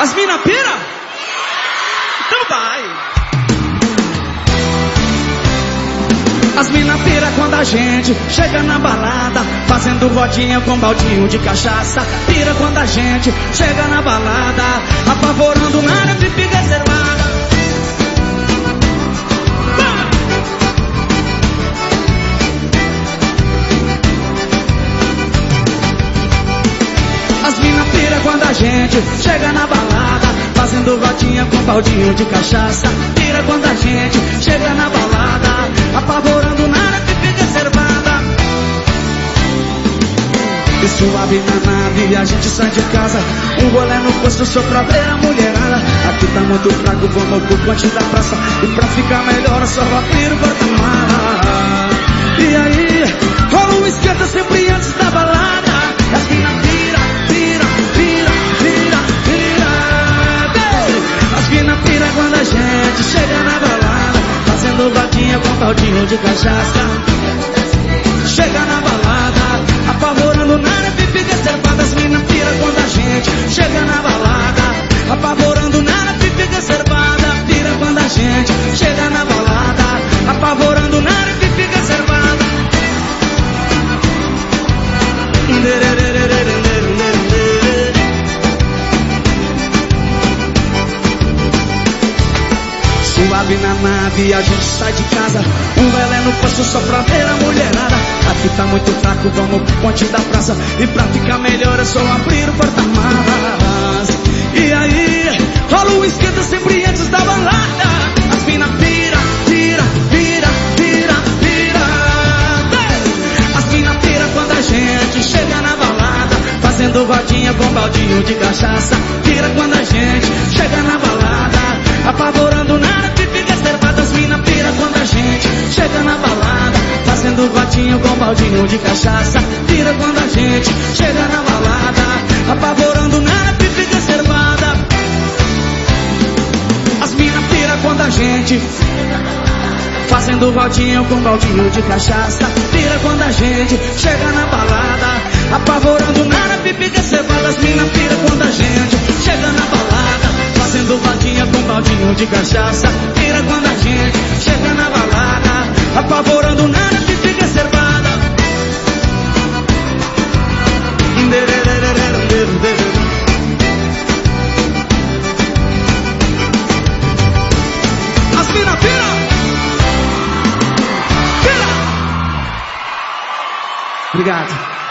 As mina pira? Então vai. As mina pira quando a gente chega na balada Fazendo rodinha com baldinho de cachaça Pira quando a gente chega na balada Apavorando na área pipi reservada gente chega na balada Fazendo rodinha com baldinho de cachaça. Pira quando a gente chega na balada Apavorando na área que fica reservada. E suave na nave a gente sai de casa. Um rolê no posto só pra ver a mulherada. Aqui tá muito fraco, vamos pro ponte da praça. E pra ficar melhor é só abrir o porta-mala baldinho de cachaça. Chega na balada, nave, a gente sai de casa. Um velé no posto só pra ver a mulherada. Aqui tá muito fraco, vamos pro ponte da praça. E pra ficar melhor é só abrir o porta-malas. E aí, rola o esquenta sempre antes da balada. As mina pira, pira, pira, pira, pira! As mina pira quando a gente chega na balada. Fazendo rodinha com baldinho de cachaça. Pira quando a gente chega na balada baldinho de cachaça. Pira quando a gente chega na balada Apavorando na fica reservada As mina pira quando a gente Fazendo rodinha com baldinho de cachaça. Pira quando a gente chega na balada Apavorando nada, pipi reservada As mina pira quando a gente chega na balada Fazendo rodinha com baldinho de cachaça. Pira quando a gente chega na balada Obrigado.